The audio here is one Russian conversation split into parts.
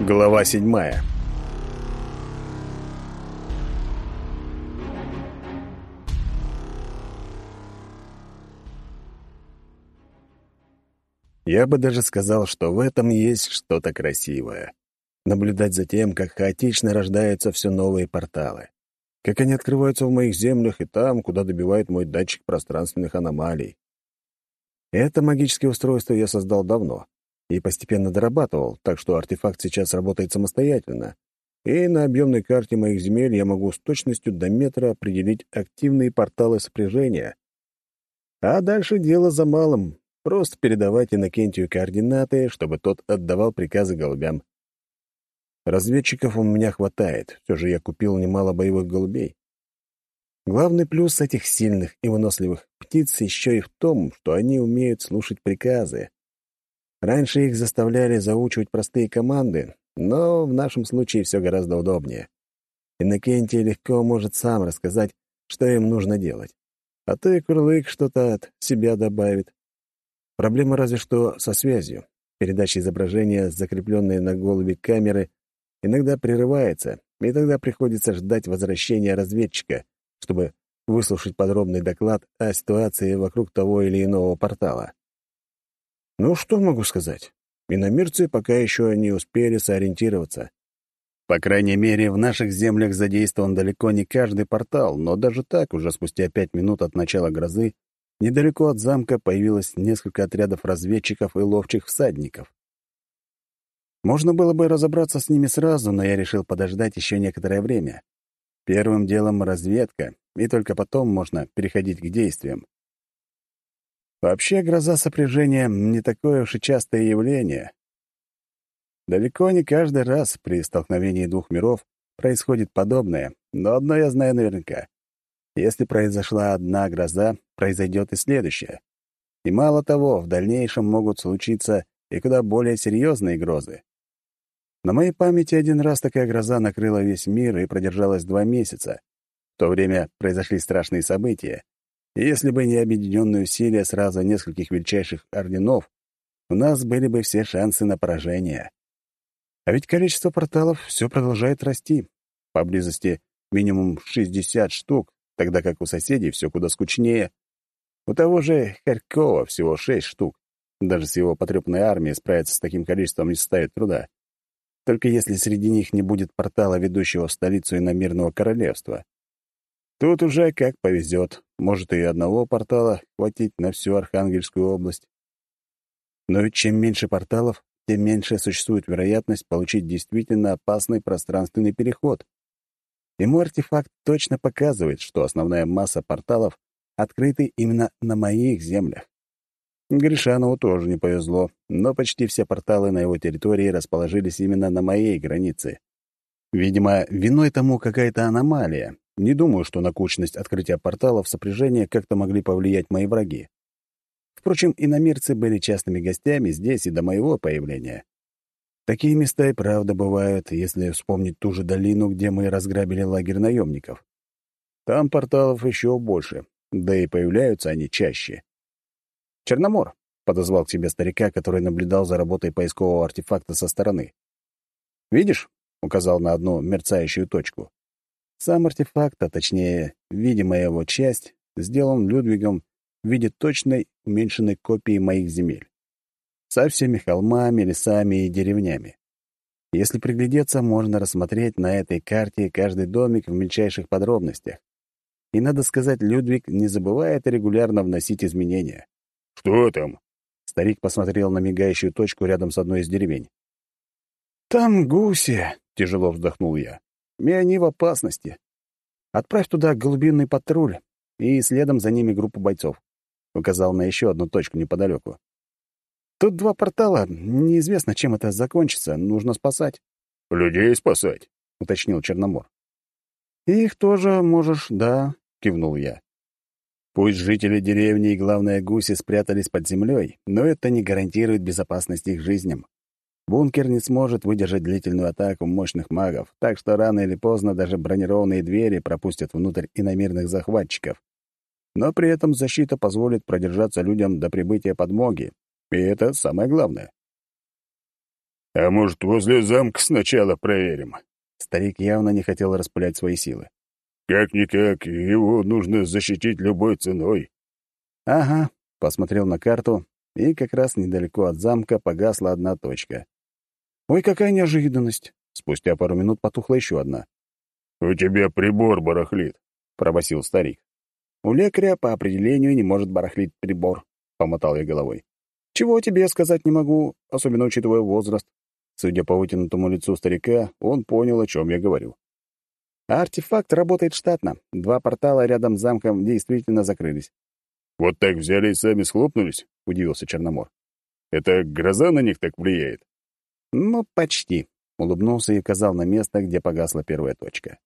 Глава седьмая. Я бы даже сказал, что в этом есть что-то красивое. Наблюдать за тем, как хаотично рождаются все новые порталы. Как они открываются в моих землях и там, куда добивает мой датчик пространственных аномалий. Это магическое устройство я создал давно и постепенно дорабатывал, так что артефакт сейчас работает самостоятельно. И на объемной карте моих земель я могу с точностью до метра определить активные порталы сопряжения. А дальше дело за малым Просто передавать Иннокентию координаты, чтобы тот отдавал приказы голубям. Разведчиков у меня хватает, все же я купил немало боевых голубей. Главный плюс этих сильных и выносливых птиц еще и в том, что они умеют слушать приказы. Раньше их заставляли заучивать простые команды, но в нашем случае все гораздо удобнее. Иннокентий легко может сам рассказать, что им нужно делать. А то и Курлык что-то от себя добавит. Проблема разве что со связью. Передача изображения, закрепленной на голубе камеры, иногда прерывается, и тогда приходится ждать возвращения разведчика, чтобы выслушать подробный доклад о ситуации вокруг того или иного портала. Ну, что могу сказать? Иномирцы пока еще не успели сориентироваться. По крайней мере, в наших землях задействован далеко не каждый портал, но даже так, уже спустя пять минут от начала грозы, Недалеко от замка появилось несколько отрядов разведчиков и ловчих всадников. Можно было бы разобраться с ними сразу, но я решил подождать еще некоторое время. Первым делом разведка, и только потом можно переходить к действиям. Вообще, гроза сопряжения — не такое уж и частое явление. Далеко не каждый раз при столкновении двух миров происходит подобное, но одно я знаю наверняка. Если произошла одна гроза, произойдет и следующая. И мало того, в дальнейшем могут случиться и куда более серьезные грозы. На моей памяти один раз такая гроза накрыла весь мир и продержалась два месяца. В то время произошли страшные события. Если бы не объединенные усилия сразу нескольких величайших орденов, у нас были бы все шансы на поражение. А ведь количество порталов все продолжает расти. Поблизости минимум 60 штук, тогда как у соседей все куда скучнее. У того же Харькова всего шесть штук. Даже с его потрепанной армией справиться с таким количеством не составит труда. Только если среди них не будет портала, ведущего в столицу иномирного королевства. Тут уже как повезет. Может, и одного портала хватить на всю Архангельскую область. Но ведь чем меньше порталов, тем меньше существует вероятность получить действительно опасный пространственный переход. Мой артефакт точно показывает, что основная масса порталов открыты именно на моих землях. Гришанову тоже не повезло, но почти все порталы на его территории расположились именно на моей границе. Видимо, виной тому какая-то аномалия. Не думаю, что на кучность открытия порталов сопряжения как-то могли повлиять мои враги. Впрочем, иномирцы были частными гостями здесь и до моего появления. Такие места и правда бывают, если вспомнить ту же долину, где мы разграбили лагерь наемников. Там порталов еще больше, да и появляются они чаще. «Черномор», — подозвал к себе старика, который наблюдал за работой поискового артефакта со стороны. «Видишь?» — указал на одну мерцающую точку. Сам артефакт, а точнее, видимая его часть, сделан Людвигом в виде точной уменьшенной копии моих земель со всеми холмами, лесами и деревнями. Если приглядеться, можно рассмотреть на этой карте каждый домик в мельчайших подробностях. И, надо сказать, Людвиг не забывает регулярно вносить изменения. «Что там?» Старик посмотрел на мигающую точку рядом с одной из деревень. «Там гуси», — тяжело вздохнул я. «И они в опасности. Отправь туда голубиный патруль и следом за ними группу бойцов», — указал на еще одну точку неподалеку. Тут два портала. Неизвестно, чем это закончится. Нужно спасать. «Людей спасать?» — уточнил Черномор. «Их тоже можешь, да», — кивнул я. Пусть жители деревни и, главное, гуси спрятались под землей, но это не гарантирует безопасность их жизням. Бункер не сможет выдержать длительную атаку мощных магов, так что рано или поздно даже бронированные двери пропустят внутрь иномирных захватчиков. Но при этом защита позволит продержаться людям до прибытия подмоги, и это самое главное. А может, возле замка сначала проверим? Старик явно не хотел распылять свои силы. Как-никак, его нужно защитить любой ценой. Ага, посмотрел на карту, и как раз недалеко от замка погасла одна точка. Ой, какая неожиданность! Спустя пару минут потухла еще одна. «У тебя прибор барахлит», — пробасил старик. «У лекаря по определению не может барахлить прибор», — помотал я головой. «Чего тебе сказать не могу, особенно учитывая возраст». Судя по вытянутому лицу старика, он понял, о чем я говорю. артефакт работает штатно. Два портала рядом с замком действительно закрылись. «Вот так взяли и сами схлопнулись?» — удивился Черномор. «Это гроза на них так влияет?» «Ну, почти», — улыбнулся и указал на место, где погасла первая точка.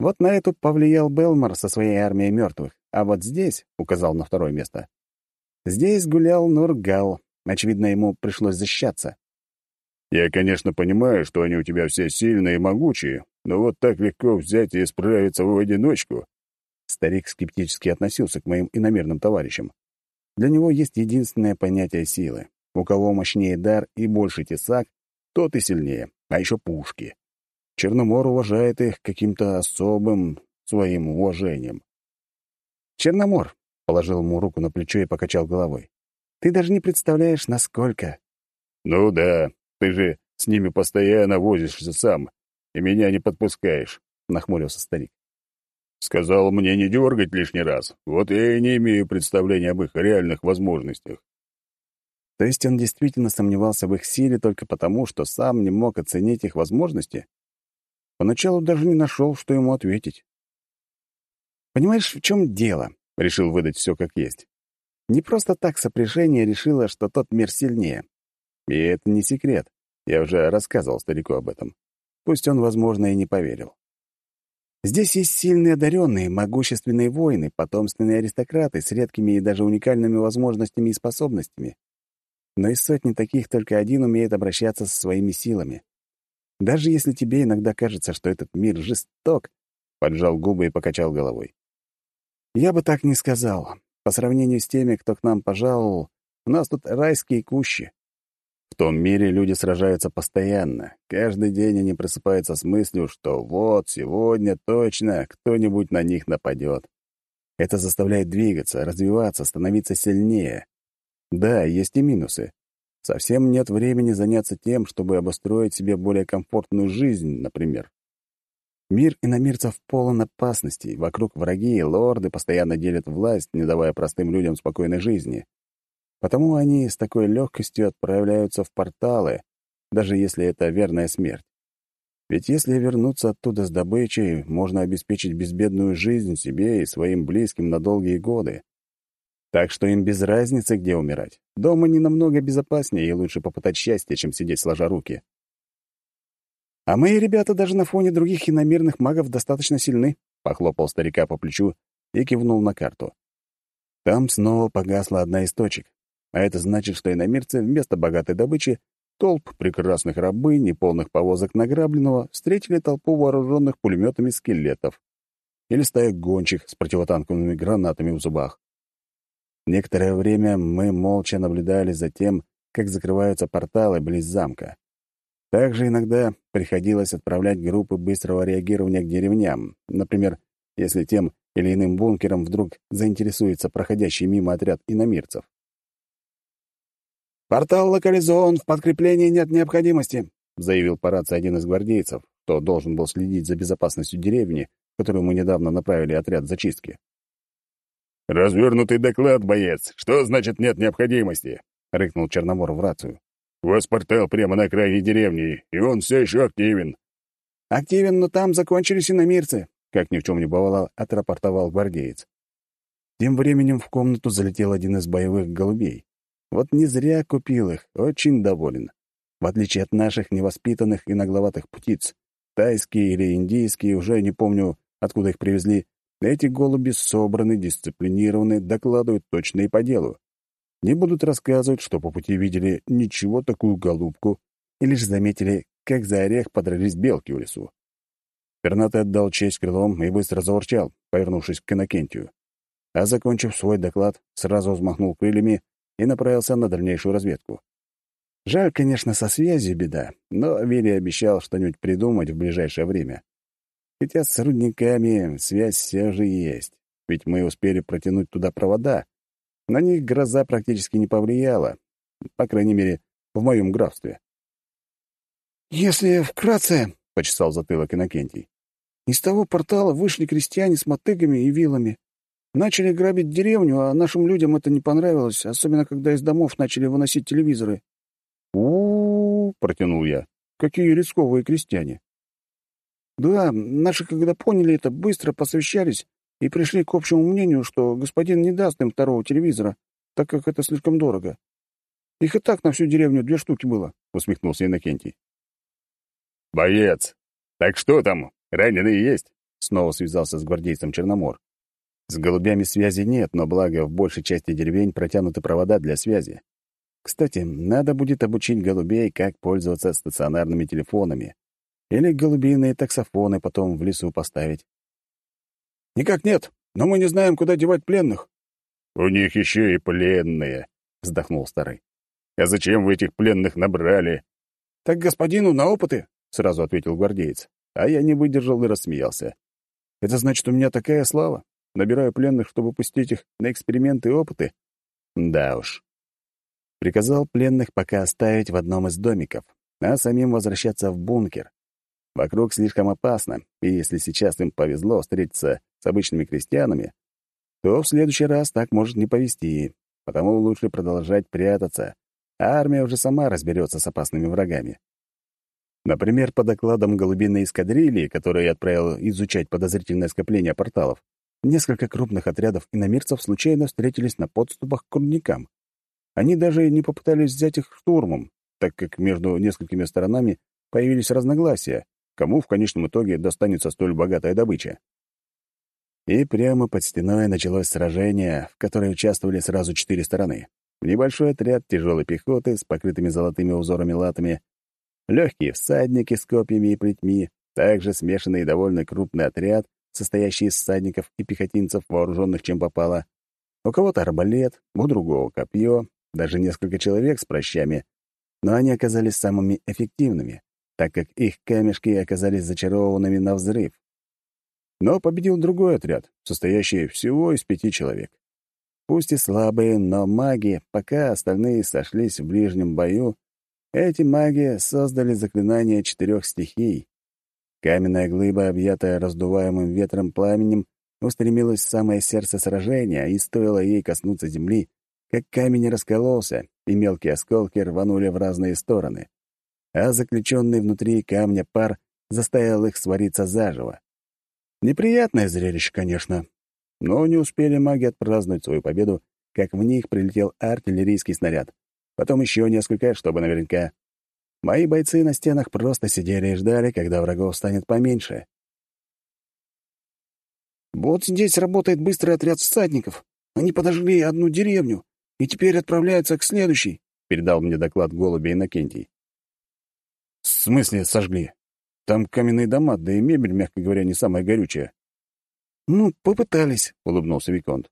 «Вот на эту повлиял Белмар со своей армией мертвых, а вот здесь», — указал на второе место, — «здесь гулял Нургал. Очевидно, ему пришлось защищаться». Я, конечно, понимаю, что они у тебя все сильные и могучие, но вот так легко взять и справиться в одиночку. Старик скептически относился к моим иномерным товарищам. Для него есть единственное понятие силы. У кого мощнее дар и больше тесак, тот и сильнее, а еще пушки. Черномор уважает их каким-то особым своим уважением. «Черномор», — положил ему руку на плечо и покачал головой, — «ты даже не представляешь, насколько...» «Ну да, ты же с ними постоянно возишься сам, и меня не подпускаешь», — нахмурился старик. «Сказал мне не дергать лишний раз. Вот я и не имею представления об их реальных возможностях». То есть он действительно сомневался в их силе только потому, что сам не мог оценить их возможности? Поначалу даже не нашел, что ему ответить. «Понимаешь, в чем дело?» — решил выдать все как есть. Не просто так сопряжение решило, что тот мир сильнее. И это не секрет. Я уже рассказывал старику об этом. Пусть он, возможно, и не поверил. Здесь есть сильные одаренные, могущественные воины, потомственные аристократы с редкими и даже уникальными возможностями и способностями. Но из сотни таких только один умеет обращаться со своими силами. Даже если тебе иногда кажется, что этот мир жесток, поджал губы и покачал головой. Я бы так не сказал. По сравнению с теми, кто к нам пожаловал, у нас тут райские кущи. В том мире люди сражаются постоянно. Каждый день они просыпаются с мыслью, что вот сегодня точно кто-нибудь на них нападет. Это заставляет двигаться, развиваться, становиться сильнее. Да, есть и минусы. Совсем нет времени заняться тем, чтобы обустроить себе более комфортную жизнь, например. Мир иномирцев полон опасностей. Вокруг враги и лорды постоянно делят власть, не давая простым людям спокойной жизни. Потому они с такой легкостью отправляются в порталы, даже если это верная смерть. Ведь если вернуться оттуда с добычей, можно обеспечить безбедную жизнь себе и своим близким на долгие годы. Так что им без разницы, где умирать. Дома не намного безопаснее и лучше попытать счастье, чем сидеть сложа руки. А мои ребята даже на фоне других иномирных магов достаточно сильны, — похлопал старика по плечу и кивнул на карту. Там снова погасла одна из точек, а это значит, что иномирцы вместо богатой добычи толп прекрасных рабынь и полных повозок награбленного встретили толпу вооруженных пулеметами скелетов или стая гончих с противотанковыми гранатами в зубах. Некоторое время мы молча наблюдали за тем, как закрываются порталы близ замка. Также иногда приходилось отправлять группы быстрого реагирования к деревням, например, если тем или иным бункером вдруг заинтересуется проходящий мимо отряд иномирцев. «Портал локализован, в подкреплении нет необходимости», заявил по рации один из гвардейцев, кто должен был следить за безопасностью деревни, в которую мы недавно направили отряд зачистки. «Развернутый доклад, боец. Что значит нет необходимости?» — рыкнул Черномор в рацию. «У вас портал прямо на окраине деревни, и он все еще активен». «Активен, но там закончились иномирцы», — как ни в чем не бывало, отрапортовал гвардеец. Тем временем в комнату залетел один из боевых голубей. Вот не зря купил их, очень доволен. В отличие от наших невоспитанных и нагловатых птиц, тайские или индийские, уже не помню, откуда их привезли, эти голуби собраны, дисциплинированы, докладывают точно и по делу. Не будут рассказывать, что по пути видели ничего такую голубку, и лишь заметили, как за орех подрались белки в лесу. Пернатый отдал честь крылом и быстро заворчал, повернувшись к Иннокентию. А закончив свой доклад, сразу взмахнул крыльями и направился на дальнейшую разведку. Жаль, конечно, со связью беда, но Вилли обещал что-нибудь придумать в ближайшее время. Хотя с рудниками связь все же есть, ведь мы успели протянуть туда провода. На них гроза практически не повлияла, по крайней мере, в моем графстве. «Если вкратце», — почесал затылок Иннокентий, «из того портала вышли крестьяне с мотыгами и вилами. Начали грабить деревню, а нашим людям это не понравилось, особенно когда из домов начали выносить телевизоры». «У-у-у», — протянул я, — «какие рисковые крестьяне». «Да, наши, когда поняли это, быстро посовещались и пришли к общему мнению, что господин не даст им второго телевизора, так как это слишком дорого. Их и так на всю деревню две штуки было», — усмехнулся Иннокентий. «Боец! Так что там, раненые есть?» — снова связался с гвардейцем Черномор. С голубями связи нет, но благо в большей части деревень протянуты провода для связи. Кстати, надо будет обучить голубей, как пользоваться стационарными телефонами. Или голубиные таксофоны потом в лесу поставить. «Никак нет, но мы не знаем, куда девать пленных». «У них еще и пленные», — вздохнул старый. «А зачем вы этих пленных набрали?» «Так господину на опыты», — сразу ответил гвардеец. А я не выдержал и рассмеялся. «Это значит, у меня такая слава? Набираю пленных, чтобы пустить их на эксперименты и опыты?» Да уж. Приказал пленных пока оставить в одном из домиков, а самим возвращаться в бункер. Вокруг слишком опасно, и если сейчас им повезло встретиться с обычными крестьянами, то в следующий раз так может не повезти, потому лучше продолжать прятаться, а армия уже сама разберется с опасными врагами. Например, по докладам голубиной эскадрильи, которые я отправил изучать подозрительное скопление порталов, несколько крупных отрядов иномирцев случайно встретились на подступах к рудникам. Они даже не попытались взять их штурмом, так как между несколькими сторонами появились разногласия, кому в конечном итоге достанется столь богатая добыча. И прямо под стеной началось сражение, в которое участвовали сразу четыре стороны. Небольшой отряд тяжелой пехоты с покрытыми золотыми узорами латами, легкие всадники с копьями и плетьми, также смешанный и довольно крупный отряд, состоящий из всадников и пехотинцев, вооруженных чем попало. У кого-то арбалет, у другого копье, даже несколько человек с прощами, но они оказались самыми эффективными, так как их камешки оказались зачарованными на взрыв. Но победил другой отряд, состоящий всего из пяти человек. Пусть и слабые, но маги, пока остальные сошлись в ближнем бою, эти маги создали заклинание четырех стихий. Каменная глыба, объятая раздуваемым ветром пламенем, устремилась в самое сердце сражения, и стоило ей коснуться земли, как камень раскололся, и мелкие осколки рванули в разные стороны. А заключенный внутри камня пар заставил их свариться заживо. Неприятное зрелище, конечно. Но не успели маги отпраздновать свою победу, как в них прилетел артиллерийский снаряд. Потом еще несколько, чтобы наверняка. Мои бойцы на стенах просто сидели и ждали, когда врагов станет поменьше. «Вот здесь работает быстрый отряд всадников. Они подожгли одну деревню и теперь отправляются к следующей», — передал мне доклад голуби Иннокентий. «В смысле сожгли? Там каменные дома, да и мебель, мягко говоря, не самая горючая». «Ну, попытались», — улыбнулся Виконт.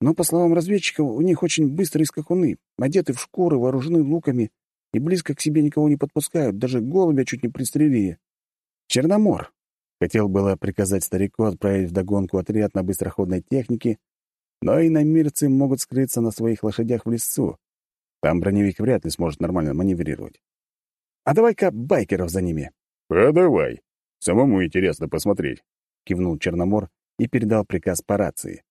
«Но, по словам разведчиков, у них очень быстрые скакуны, одеты в шкуры, вооружены луками и близко к себе никого не подпускают, даже голубя чуть не пристрелили. Черномор. Хотел было приказать старику отправить вдогонку отряд на быстроходной технике, но и намирцы могут скрыться на своих лошадях в лесу. Там броневик вряд ли сможет нормально маневрировать. А давай-ка байкеров за ними. «А давай. Самому интересно посмотреть», — кивнул Черномор и передал приказ по рации.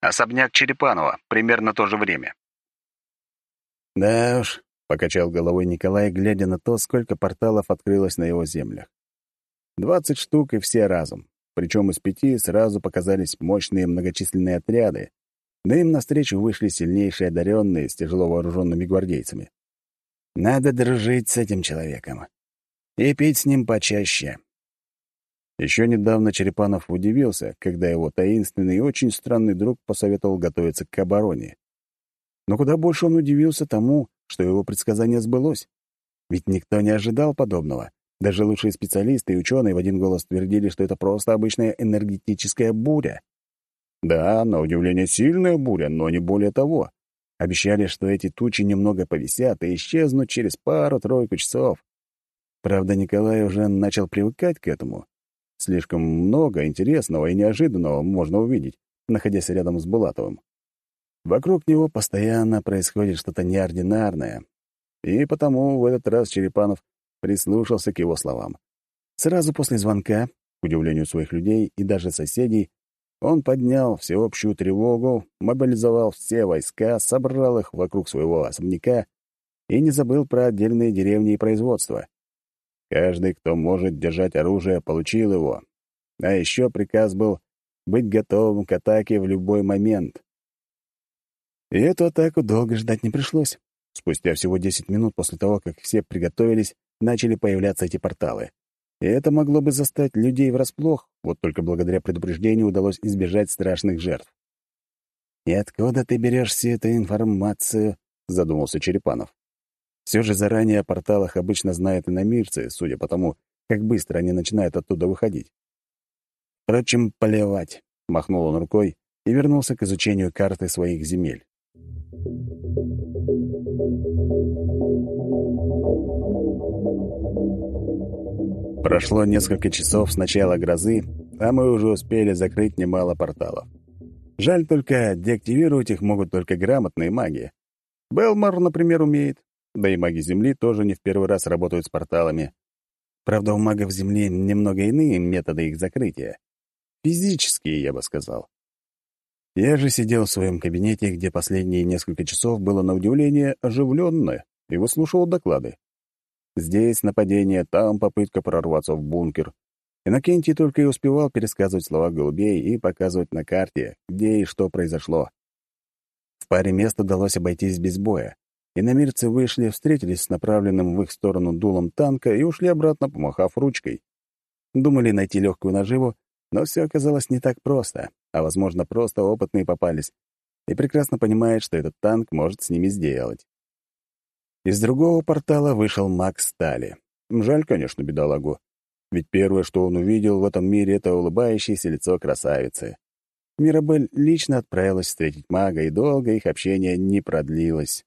«Особняк Черепанова. Примерно то же время». «Да уж», — покачал головой Николай, глядя на то, сколько порталов открылось на его землях. «Двадцать штук и все разом. Причем из пяти сразу показались мощные многочисленные отряды, да им навстречу вышли сильнейшие одаренные с тяжело вооруженными гвардейцами. Надо дружить с этим человеком и пить с ним почаще. Еще недавно Черепанов удивился, когда его таинственный и очень странный друг посоветовал готовиться к обороне. Но куда больше он удивился тому, что его предсказание сбылось. Ведь никто не ожидал подобного. Даже лучшие специалисты и ученые в один голос твердили, что это просто обычная энергетическая буря. Да, на удивление сильная буря, но не более того. Обещали, что эти тучи немного повисят и исчезнут через пару-тройку часов. Правда, Николай уже начал привыкать к этому. Слишком много интересного и неожиданного можно увидеть, находясь рядом с Булатовым. Вокруг него постоянно происходит что-то неординарное, и потому в этот раз Черепанов прислушался к его словам. Сразу после звонка, к удивлению своих людей и даже соседей, он поднял всеобщую тревогу, мобилизовал все войска, собрал их вокруг своего особняка и не забыл про отдельные деревни и производства. Каждый, кто может держать оружие, получил его. А еще приказ был быть готовым к атаке в любой момент. И эту атаку долго ждать не пришлось. Спустя всего 10 минут после того, как все приготовились, начали появляться эти порталы. И это могло бы застать людей врасплох, вот только благодаря предупреждению удалось избежать страшных жертв. «И откуда ты берешь всю эту информацию?» — задумался Черепанов. Все же заранее о порталах обычно знают иномирцы, судя по тому, как быстро они начинают оттуда выходить. Впрочем, плевать, — махнул он рукой и вернулся к изучению карты своих земель. Прошло несколько часов с начала грозы, а мы уже успели закрыть немало порталов. Жаль только, деактивировать их могут только грамотные маги. Белмар, например, умеет, да и маги Земли тоже не в первый раз работают с порталами. Правда, у магов Земли немного иные методы их закрытия. Физические, я бы сказал. Я же сидел в своем кабинете, где последние несколько часов было на удивление оживленно, и выслушивал доклады. Здесь нападение, там попытка прорваться в бункер. Иннокентий только и успевал пересказывать слова голубей и показывать на карте, где и что произошло. В паре мест удалось обойтись без боя. Иномирцы вышли, встретились с направленным в их сторону дулом танка и ушли обратно, помахав ручкой. Думали найти легкую наживу, но все оказалось не так просто, а, возможно, просто опытные попались, и прекрасно понимает, что этот танк может с ними сделать. Из другого портала вышел маг Стали. Жаль, конечно, бедолагу. Ведь первое, что он увидел в этом мире, — это улыбающееся лицо красавицы. Мирабель лично отправилась встретить мага, и долго их общение не продлилось.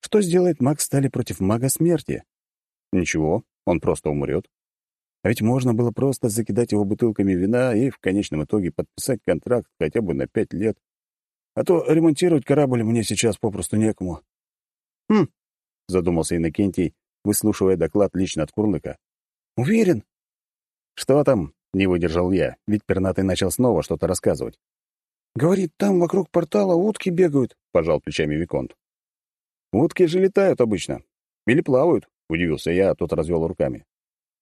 Что сделает маг Стали против мага смерти? Ничего, он просто умрет. А ведь можно было просто закидать его бутылками вина и в конечном итоге подписать контракт хотя бы на пять лет. А то ремонтировать корабль мне сейчас попросту некому. «Хм», — задумался Иннокентий, выслушивая доклад лично от Курлыка. «Уверен?» «Что там?» — не выдержал я, ведь пернатый начал снова что-то рассказывать. «Говорит, там вокруг портала утки бегают», — пожал плечами Виконт. «Утки же летают обычно. Или плавают», — удивился я, а тот развел руками.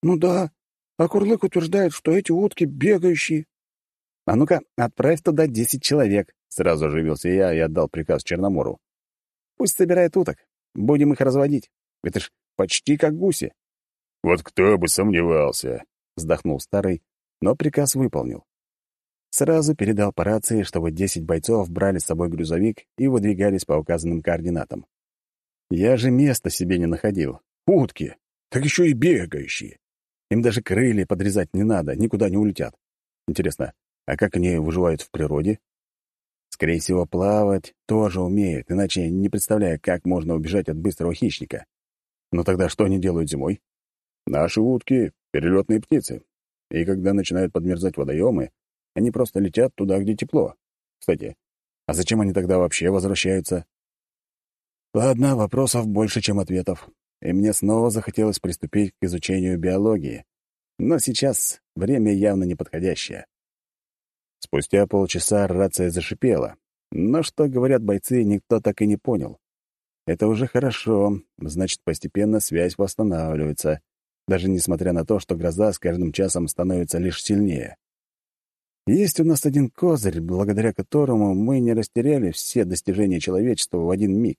«Ну да. А Курлык утверждает, что эти утки бегающие». «А ну-ка, отправь туда десять человек», — сразу оживился я и отдал приказ Черномору. «Пусть собирает уток. Будем их разводить. Это ж почти как гуси». «Вот кто бы сомневался», — вздохнул старый, но приказ выполнил. Сразу передал по рации, чтобы десять бойцов брали с собой грузовик и выдвигались по указанным координатам. Я же места себе не находил. Утки. Так еще и бегающие. Им даже крылья подрезать не надо, никуда не улетят. Интересно, а как они выживают в природе? Скорее всего, плавать тоже умеют, иначе не представляю, как можно убежать от быстрого хищника. Но тогда что они делают зимой? Наши утки — перелетные птицы. И когда начинают подмерзать водоемы, они просто летят туда, где тепло. Кстати, а зачем они тогда вообще возвращаются? Ладно, вопросов больше, чем ответов. И мне снова захотелось приступить к изучению биологии. Но сейчас время явно неподходящее. Спустя полчаса рация зашипела. Но что говорят бойцы, никто так и не понял. Это уже хорошо, значит, постепенно связь восстанавливается, даже несмотря на то, что гроза с каждым часом становится лишь сильнее. Есть у нас один козырь, благодаря которому мы не растеряли все достижения человечества в один миг.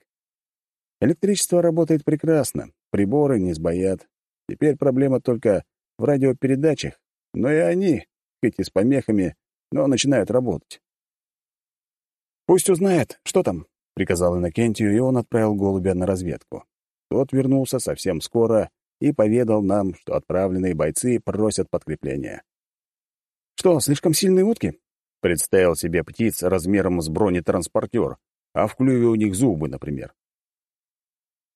Электричество работает прекрасно, приборы не сбоят. Теперь проблема только в радиопередачах, но и они, хоть и с помехами, но начинают работать. «Пусть узнает, что там», — приказал Иннокентию, и он отправил голубя на разведку. Тот вернулся совсем скоро и поведал нам, что отправленные бойцы просят подкрепления. «Что, слишком сильные утки?» Представил себе птиц размером с бронетранспортер, а в клюве у них зубы, например.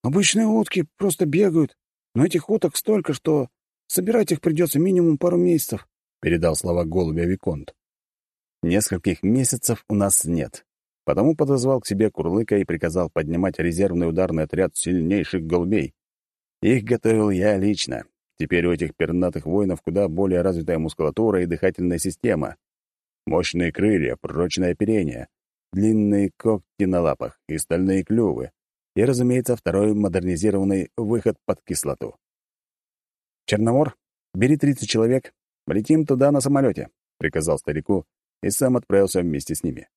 Обычные утки просто бегают, но этих уток столько, что собирать их придется минимум пару месяцев, передал слова голубя Виконт. Нескольких месяцев у нас нет. Потому подозвал к себе Курлыка и приказал поднимать резервный ударный отряд сильнейших голубей. Их готовил я лично. Теперь у этих пернатых воинов куда более развитая мускулатура и дыхательная система. Мощные крылья, прочное оперение, длинные когти на лапах и стальные клювы. И, разумеется, второй модернизированный выход под кислоту. «Черномор, бери 30 человек, летим туда на самолете», — приказал старику и сам отправился вместе с ними.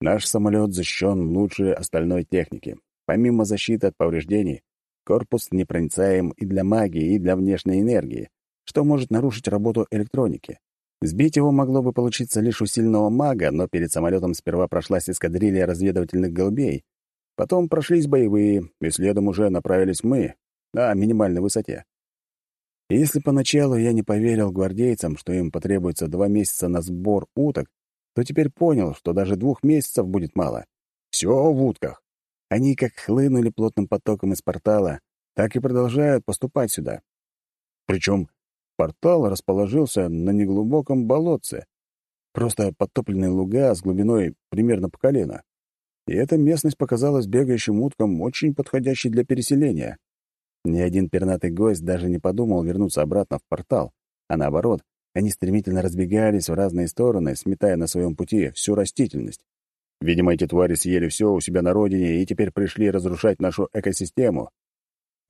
Наш самолет защищен лучше остальной техники. Помимо защиты от повреждений, корпус непроницаем и для магии, и для внешней энергии, что может нарушить работу электроники. Сбить его могло бы получиться лишь у сильного мага, но перед самолетом сперва прошлась эскадрилья разведывательных голубей, потом прошлись боевые, и следом уже направились мы на минимальной высоте. Если поначалу я не поверил гвардейцам, что им потребуется два месяца на сбор уток, то теперь понял, что даже двух месяцев будет мало. Все в утках. Они как хлынули плотным потоком из портала, так и продолжают поступать сюда. Причем портал расположился на неглубоком болотце, просто подтопленные луга с глубиной примерно по колено. И эта местность показалась бегающим уткам очень подходящей для переселения. Ни один пернатый гость даже не подумал вернуться обратно в портал, а наоборот, они стремительно разбегались в разные стороны, сметая на своем пути всю растительность. Видимо, эти твари съели все у себя на родине и теперь пришли разрушать нашу экосистему.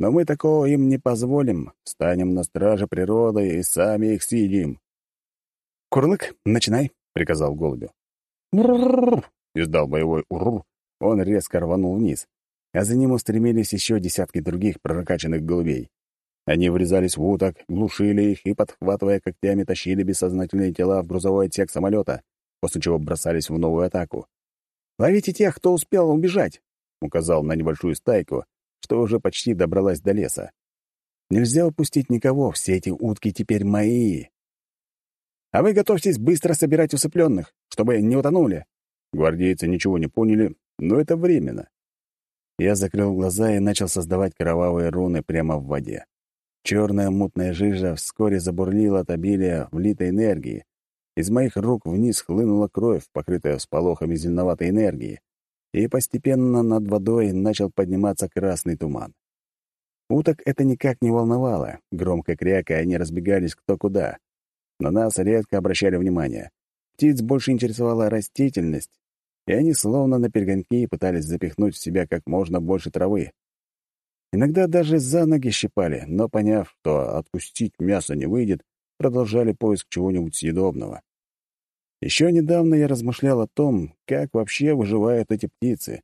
Но мы такого им не позволим, станем на страже природы и сами их съедим. «Курлык, начинай», — приказал голубю. «Ур-ур-ур!» — издал боевой урур. Он резко рванул вниз, а за ним устремились еще десятки других прокачанных голубей. Они врезались в уток, глушили их и, подхватывая когтями, тащили бессознательные тела в грузовой отсек самолета, после чего бросались в новую атаку. «Ловите тех, кто успел убежать!» — указал на небольшую стайку, что уже почти добралась до леса. «Нельзя упустить никого, все эти утки теперь мои!» «А вы готовьтесь быстро собирать усыпленных, чтобы не утонули!» Гвардейцы ничего не поняли, но это временно. Я закрыл глаза и начал создавать кровавые руны прямо в воде. Черная мутная жижа вскоре забурлила от обилия влитой энергии. Из моих рук вниз хлынула кровь, покрытая сполохами зеленоватой энергии, и постепенно над водой начал подниматься красный туман. Уток это никак не волновало, громко крякая, они разбегались кто куда. На нас редко обращали внимание. Птиц больше интересовала растительность, и они словно на перегонки пытались запихнуть в себя как можно больше травы. Иногда даже за ноги щипали, но, поняв, что отпустить мясо не выйдет, продолжали поиск чего-нибудь съедобного. Еще недавно я размышлял о том, как вообще выживают эти птицы.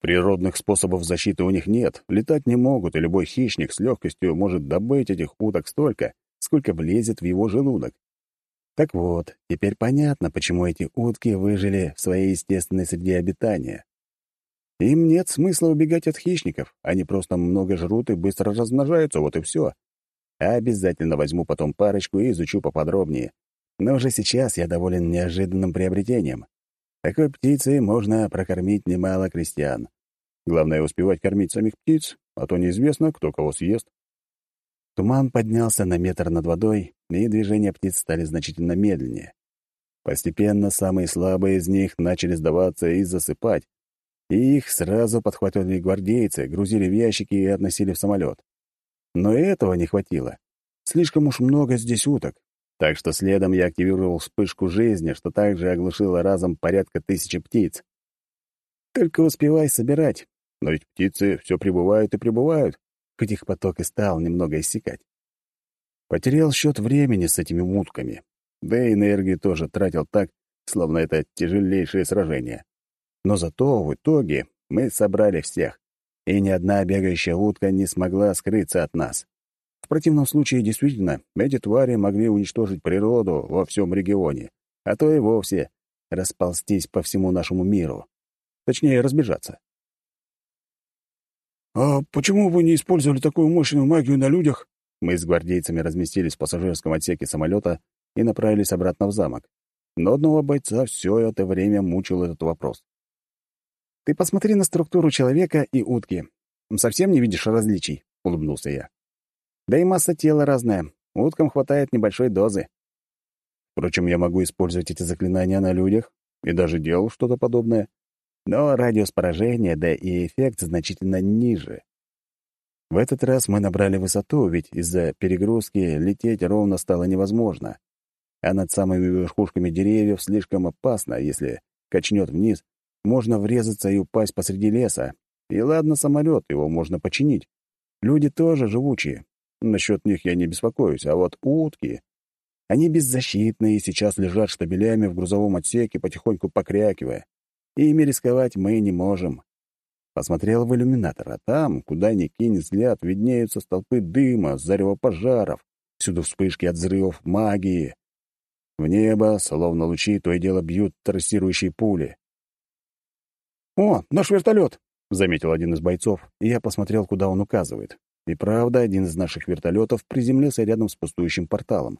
Природных способов защиты у них нет, летать не могут, и любой хищник с легкостью может добыть этих уток столько, сколько влезет в его желудок. Так вот, теперь понятно, почему эти утки выжили в своей естественной среде обитания. Им нет смысла убегать от хищников. Они просто много жрут и быстро размножаются, вот и все. Обязательно возьму потом парочку и изучу поподробнее. Но уже сейчас я доволен неожиданным приобретением. Такой птицей можно прокормить немало крестьян. Главное — успевать кормить самих птиц, а то неизвестно, кто кого съест. Туман поднялся на метр над водой, и движения птиц стали значительно медленнее. Постепенно самые слабые из них начали сдаваться и засыпать, и их сразу подхватывали гвардейцы, грузили в ящики и относили в самолет. Но и этого не хватило. Слишком уж много здесь уток. Так что следом я активировал вспышку жизни, что также оглушило разом порядка тысячи птиц. Только успевай собирать. Но ведь птицы все прибывают и прибывают, хоть их поток и стал немного иссякать. Потерял счет времени с этими утками. Да и энергию тоже тратил так, словно это тяжелейшее сражение. Но зато в итоге мы собрали всех, и ни одна бегающая утка не смогла скрыться от нас. В противном случае, действительно, эти твари могли уничтожить природу во всем регионе, а то и вовсе расползтись по всему нашему миру. Точнее, разбежаться. «А почему вы не использовали такую мощную магию на людях?» Мы с гвардейцами разместились в пассажирском отсеке самолета и направились обратно в замок. Но одного бойца все это время мучил этот вопрос. Ты посмотри на структуру человека и утки. Совсем не видишь различий, — улыбнулся я. Да и масса тела разная. Уткам хватает небольшой дозы. Впрочем, я могу использовать эти заклинания на людях, и даже делал что-то подобное. Но радиус поражения, да и эффект значительно ниже. В этот раз мы набрали высоту, ведь из-за перегрузки лететь ровно стало невозможно. А над самыми верхушками деревьев слишком опасно, если качнет вниз, можно врезаться и упасть посреди леса. И ладно, самолет, его можно починить. Люди тоже живучие. Насчет них я не беспокоюсь, а вот утки... Они беззащитные и сейчас лежат штабелями в грузовом отсеке, потихоньку покрякивая. И ими рисковать мы не можем. Посмотрел в иллюминатор, а там, куда ни кинь взгляд, виднеются столпы дыма, зарево пожаров, всюду вспышки от взрывов магии. В небо, словно лучи, то и дело бьют трассирующие пули. «О, наш вертолет!» — заметил один из бойцов, и я посмотрел, куда он указывает. И правда, один из наших вертолетов приземлился рядом с пустующим порталом.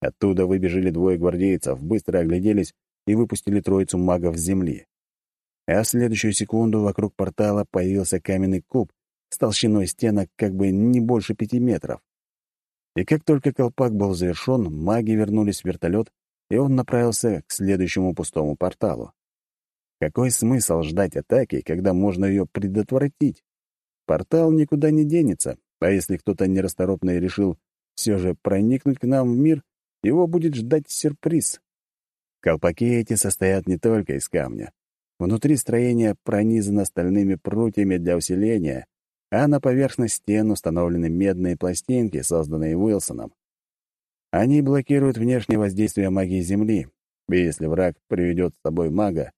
Оттуда выбежали двое гвардейцев, быстро огляделись и выпустили троицу магов с земли. А в следующую секунду вокруг портала появился каменный куб с толщиной стенок как бы не больше пяти метров. И как только колпак был завершен, маги вернулись в вертолет, и он направился к следующему пустому порталу. Какой смысл ждать атаки, когда можно ее предотвратить? Портал никуда не денется, а если кто-то нерасторопный решил все же проникнуть к нам в мир, его будет ждать сюрприз. Колпаки эти состоят не только из камня. Внутри строения пронизано стальными прутьями для усиления, а на поверхность стен установлены медные пластинки, созданные Уилсоном. Они блокируют внешнее воздействие магии Земли, и если враг приведет с собой мага,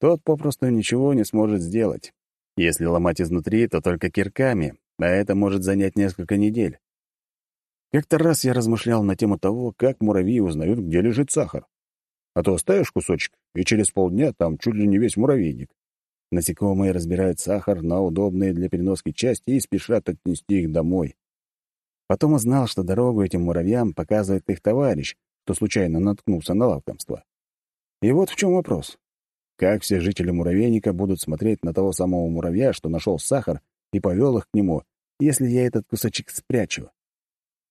тот попросту ничего не сможет сделать. Если ломать изнутри, то только кирками, а это может занять несколько недель. Как-то раз я размышлял на тему того, как муравьи узнают, где лежит сахар. А то оставишь кусочек, и через полдня там чуть ли не весь муравейник. Насекомые разбирают сахар на удобные для переноски части и спешат отнести их домой. Потом узнал, что дорогу этим муравьям показывает их товарищ, кто случайно наткнулся на лакомство. И вот в чем вопрос. Как все жители муравейника будут смотреть на того самого муравья, что нашел сахар и повел их к нему, если я этот кусочек спрячу?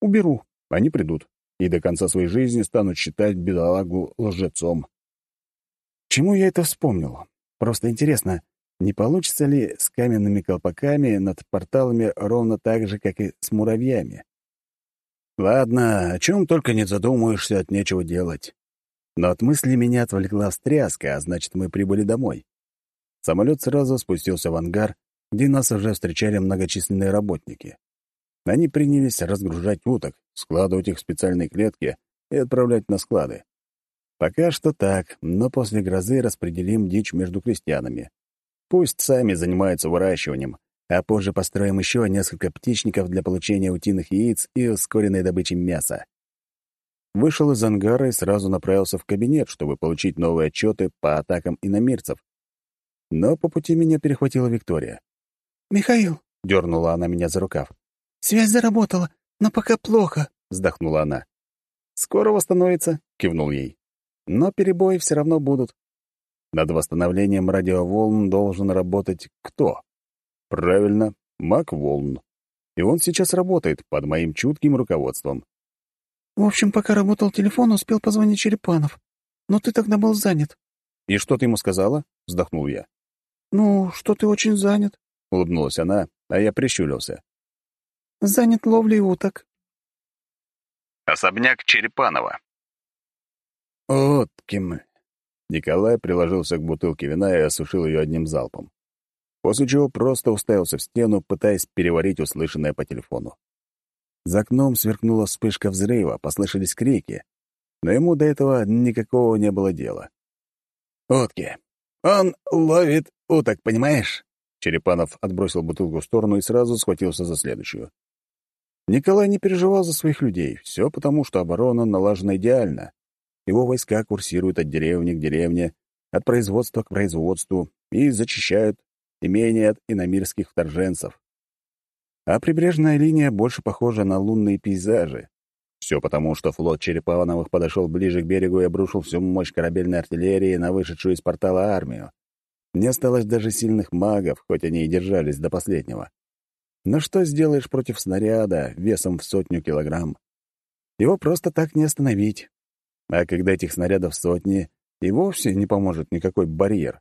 Уберу. Они придут. И до конца своей жизни станут считать бедолагу лжецом. Чему я это вспомнил? Просто интересно, не получится ли с каменными колпаками над порталами ровно так же, как и с муравьями? Ладно, о чем только не задумаешься, от нечего делать. Но от мысли меня отвлекла встряска, а значит, мы прибыли домой. Самолет сразу спустился в ангар, где нас уже встречали многочисленные работники. Они принялись разгружать уток, складывать их в специальные клетки и отправлять на склады. Пока что так, но после грозы распределим дичь между крестьянами. Пусть сами занимаются выращиванием, а позже построим еще несколько птичников для получения утиных яиц и ускоренной добычи мяса. Вышел из ангара и сразу направился в кабинет, чтобы получить новые отчеты по атакам иномирцев. Но по пути меня перехватила Виктория. «Михаил!» — дернула она меня за рукав. «Связь заработала, но пока плохо», — вздохнула она. «Скоро восстановится», — кивнул ей. «Но перебои все равно будут. Над восстановлением радиоволн должен работать кто? Правильно, маг волн. И он сейчас работает под моим чутким руководством. В общем, пока работал телефон, успел позвонить Черепанов. Но ты тогда был занят. И что ты ему сказала? Вздохнул я. Ну, что ты очень занят. Улыбнулась она, а я прищурился. Занят ловлей уток. Особняк Черепанова. Утки мы. Николай приложился к бутылке вина и осушил ее одним залпом. После чего просто уставился в стену, пытаясь переварить услышанное по телефону. За окном сверкнула вспышка взрыва, послышались крики. Но ему до этого никакого не было дела. «Утки! Он ловит уток, понимаешь?» Черепанов отбросил бутылку в сторону и сразу схватился за следующую. Николай не переживал за своих людей. Все потому, что оборона налажена идеально. Его войска курсируют от деревни к деревне, от производства к производству и зачищают имения от иномирских вторженцев. А прибрежная линия больше похожа на лунные пейзажи. Все потому, что флот Черепановых подошел ближе к берегу и обрушил всю мощь корабельной артиллерии на вышедшую из портала армию. Не осталось даже сильных магов, хоть они и держались до последнего. Но что сделаешь против снаряда весом в сотню килограмм? Его просто так не остановить. А когда этих снарядов сотни, и вовсе не поможет никакой барьер.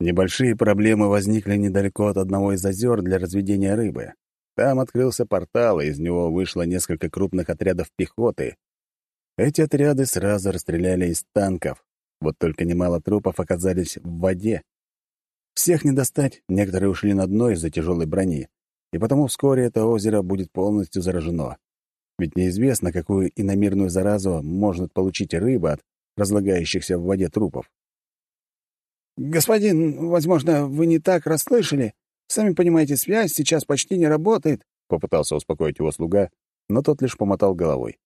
Небольшие проблемы возникли недалеко от одного из озер для разведения рыбы. Там открылся портал, и из него вышло несколько крупных отрядов пехоты. Эти отряды сразу расстреляли из танков, вот только немало трупов оказались в воде. Всех не достать, некоторые ушли на дно из-за тяжелой брони, и потому вскоре это озеро будет полностью заражено. Ведь неизвестно, какую иномирную заразу может получить рыба от разлагающихся в воде трупов. «Господин, возможно, вы не так расслышали. Сами понимаете, связь сейчас почти не работает», — попытался успокоить его слуга, но тот лишь помотал головой.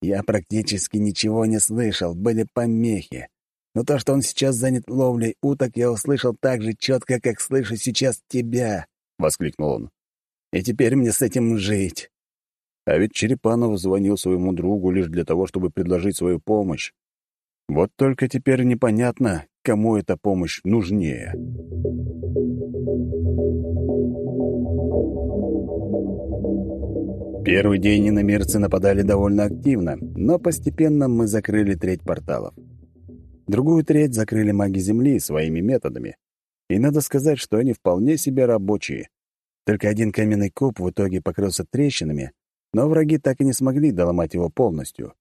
«Я практически ничего не слышал, были помехи. Но то, что он сейчас занят ловлей уток, я услышал так же четко, как слышу сейчас тебя», — воскликнул он. «И теперь мне с этим жить». А ведь Черепанов звонил своему другу лишь для того, чтобы предложить свою помощь. Вот только теперь непонятно, кому эта помощь нужнее. Первый день иномирцы нападали довольно активно, но постепенно мы закрыли треть порталов. Другую треть закрыли маги Земли своими методами. И надо сказать, что они вполне себе рабочие. Только один каменный куб в итоге покрылся трещинами, но враги так и не смогли доломать его полностью.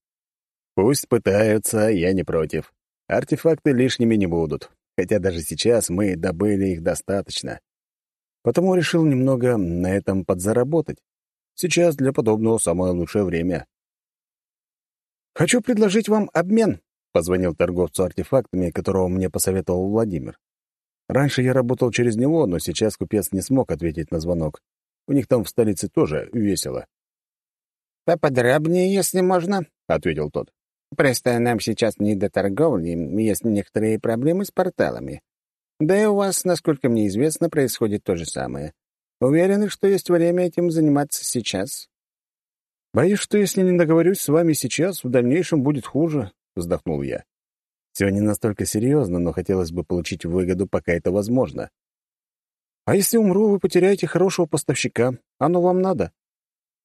Пусть пытаются, я не против. Артефакты лишними не будут, хотя даже сейчас мы добыли их достаточно. Потому решил немного на этом подзаработать. Сейчас для подобного самое лучшее время. «Хочу предложить вам обмен», — позвонил торговцу артефактами, которого мне посоветовал Владимир. Раньше я работал через него, но сейчас купец не смог ответить на звонок. У них там в столице тоже весело. «Поподробнее, если можно», — ответил тот. Просто нам сейчас не до торговли, есть некоторые проблемы с порталами. Да и у вас, насколько мне известно, происходит то же самое. Уверены, что есть время этим заниматься сейчас?» «Боюсь, что если не договорюсь с вами сейчас, в дальнейшем будет хуже», — вздохнул я. «Все не настолько серьезно, но хотелось бы получить выгоду, пока это возможно. А если умру, вы потеряете хорошего поставщика. Оно вам надо?»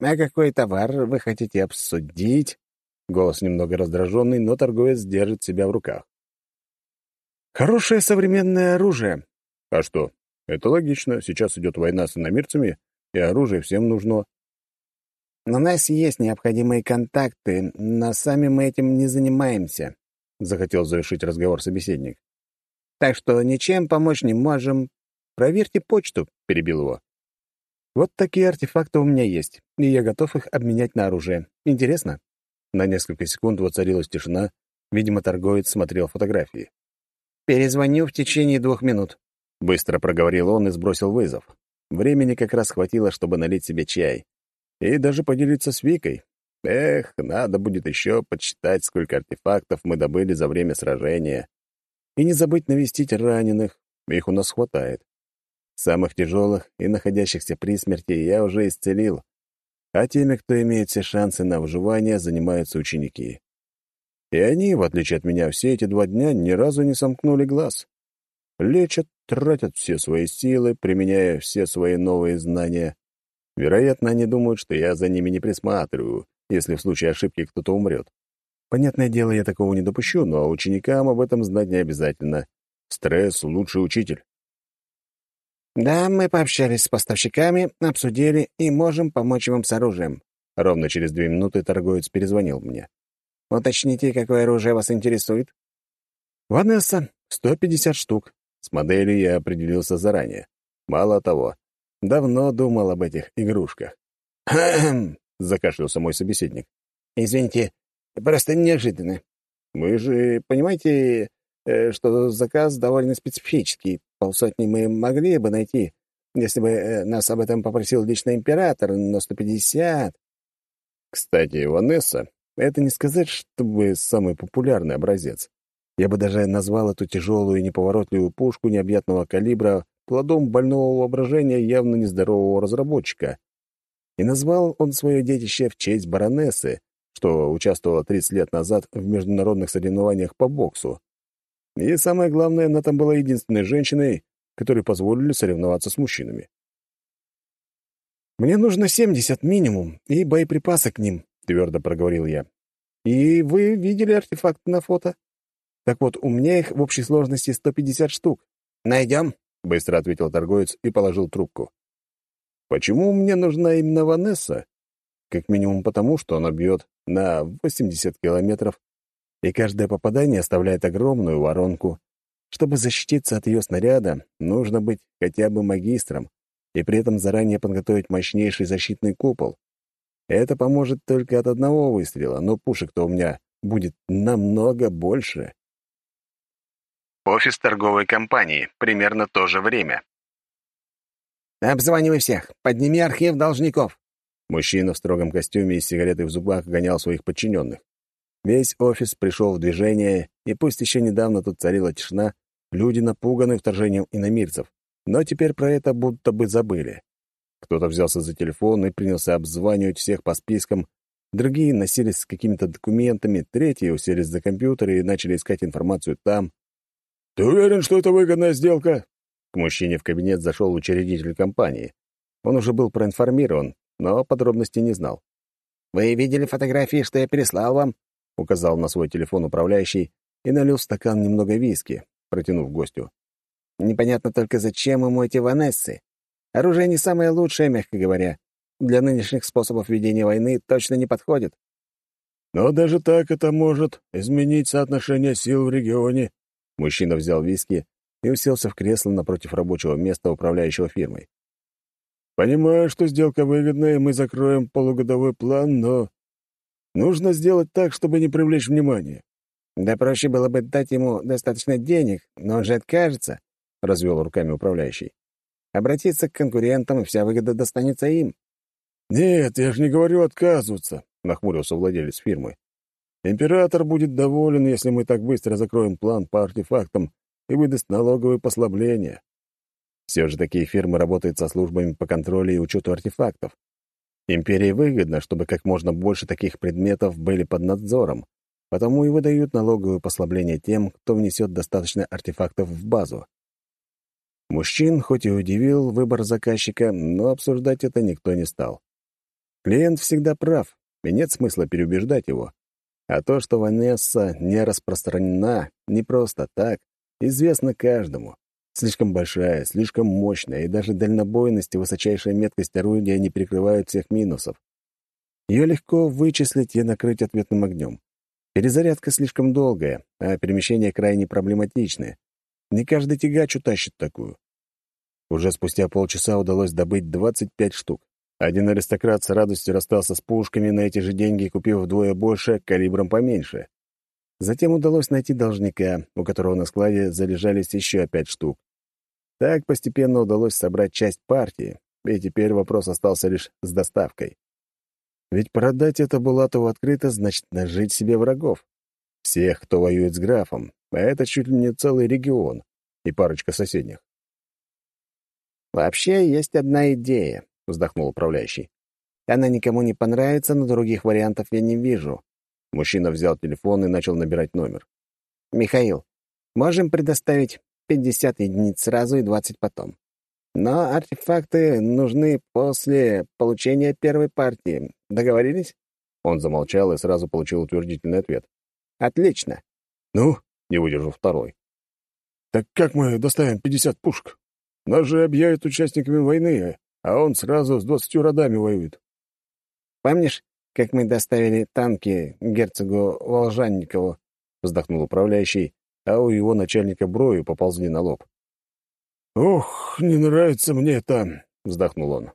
«А какой товар вы хотите обсудить?» Голос немного раздраженный, но торговец держит себя в руках. «Хорошее современное оружие». «А что? Это логично. Сейчас идет война с иномирцами, и оружие всем нужно». «У нас есть необходимые контакты, но сами мы этим не занимаемся», — захотел завершить разговор собеседник. «Так что ничем помочь не можем. Проверьте почту», — перебил его. «Вот такие артефакты у меня есть, и я готов их обменять на оружие. Интересно?» На несколько секунд воцарилась тишина. Видимо, торговец смотрел фотографии. «Перезвоню в течение двух минут», — быстро проговорил он и сбросил вызов. Времени как раз хватило, чтобы налить себе чай. И даже поделиться с Викой. Эх, надо будет еще подсчитать, сколько артефактов мы добыли за время сражения. И не забыть навестить раненых, их у нас хватает. Самых тяжелых и находящихся при смерти я уже исцелил, а теми, кто имеет все шансы на выживание, занимаются ученики. И они, в отличие от меня, все эти два дня ни разу не сомкнули глаз. Лечат, тратят все свои силы, применяя все свои новые знания. Вероятно, они думают, что я за ними не присматриваю, если в случае ошибки кто-то умрет. Понятное дело, я такого не допущу, но ученикам об этом знать не обязательно. Стресс — лучший учитель. «Да, мы пообщались с поставщиками, обсудили и можем помочь вам с оружием». Ровно через две минуты торговец перезвонил мне. «Уточните, какое оружие вас интересует?» «Ванесса, 150 штук». С моделью я определился заранее. Мало того, давно думал об этих игрушках. «Хм!» — закашлялся мой собеседник. «Извините, просто неожиданно. Вы же понимаете, э, что заказ довольно специфический, Полсотни мы могли бы найти, если бы э, нас об этом попросил лично император, но 150... Кстати, Ванесса — это не сказать, чтобы самый популярный образец. Я бы даже назвал эту тяжелую и неповоротливую пушку необъятного калибра плодом больного воображения явно нездорового разработчика. И назвал он свое детище в честь баронессы, что участвовала 30 лет назад в международных соревнованиях по боксу. И самое главное, она там была единственной женщиной, которой позволили соревноваться с мужчинами. «Мне нужно 70 минимум и боеприпасы к ним», — твердо проговорил я. «И вы видели артефакт на фото? Так вот, у меня их в общей сложности 150 штук». «Найдем», — быстро ответил торговец и положил трубку. «Почему мне нужна именно Ванесса? Как минимум потому, что она бьет на 80 километров, и каждое попадание оставляет огромную воронку. Чтобы защититься от ее снаряда, нужно быть хотя бы магистром и при этом заранее подготовить мощнейший защитный купол. Это поможет только от одного выстрела, но пушек-то у меня будет намного больше. Офис торговой компании. Примерно то же время. «Обзванивай всех. Подними архив должников». Мужчина в строгом костюме и сигаретой в зубах гонял своих подчиненных. Весь офис пришел в движение, и пусть еще недавно тут царила тишина, люди напуганы вторжением иномирцев, но теперь про это будто бы забыли. Кто-то взялся за телефон и принялся обзванивать всех по спискам, другие носились с какими-то документами, третьи уселись за компьютеры и начали искать информацию там. «Ты уверен, что это выгодная сделка?» К мужчине в кабинет зашел учредитель компании. Он уже был проинформирован, но подробностей не знал. «Вы видели фотографии, что я переслал вам?» — указал на свой телефон управляющий и налил в стакан немного виски, протянув гостю. «Непонятно только, зачем ему эти Ванессы. Оружие не самое лучшее, мягко говоря. Для нынешних способов ведения войны точно не подходит». «Но даже так это может изменить соотношение сил в регионе». Мужчина взял виски и уселся в кресло напротив рабочего места управляющего фирмой. «Понимаю, что сделка выгодная, и мы закроем полугодовой план, но Нужно сделать так, чтобы не привлечь внимания. Да проще было бы дать ему достаточно денег, но он же откажется, — развел руками управляющий. Обратиться к конкурентам, и вся выгода достанется им. «Нет, я же не говорю отказываться», — нахмурился владелец фирмы. «Император будет доволен, если мы так быстро закроем план по артефактам и выдаст налоговые послабления. Все же такие фирмы работают со службами по контролю и учету артефактов. Империи выгодно, чтобы как можно больше таких предметов были под надзором, потому и выдают налоговые послабления тем, кто внесет достаточно артефактов в базу. Мужчин хоть и удивил выбор заказчика, но обсуждать это никто не стал. Клиент всегда прав, и нет смысла переубеждать его. А то, что Ванесса не распространена не просто так, известно каждому. Слишком большая, слишком мощная, и даже дальнобойность и высочайшая меткость орудия не перекрывают всех минусов. Ее легко вычислить и накрыть ответным огнем. Перезарядка слишком долгая, а перемещение крайне проблематичное. Не каждый тягач утащит такую. Уже спустя полчаса удалось добыть 25 штук. Один аристократ с радостью расстался с пушками на эти же деньги, купив вдвое больше, калибром поменьше. Затем удалось найти должника, у которого на складе залежались еще пять штук. Так постепенно удалось собрать часть партии, и теперь вопрос остался лишь с доставкой. Ведь продать это Булатову открыто значит нажить себе врагов. Всех, кто воюет с графом, а это чуть ли не целый регион и парочка соседних. «Вообще есть одна идея», — вздохнул управляющий. «Она никому не понравится, но других вариантов я не вижу. Мужчина взял телефон и начал набирать номер. «Михаил, можем предоставить 50 единиц сразу и 20 потом. Но артефакты нужны после получения первой партии. Договорились?» Он замолчал и сразу получил утвердительный ответ. «Отлично». «Ну?» — не выдержал второй. «Так как мы доставим 50 пушек? Нас же объявят участниками войны, а он сразу с двадцатью родами воюет». «Помнишь, как мы доставили танки герцогу Волжанникову», — вздохнул управляющий, а у его начальника брови поползли на лоб. «Ох, не нравится мне это», — вздохнул он.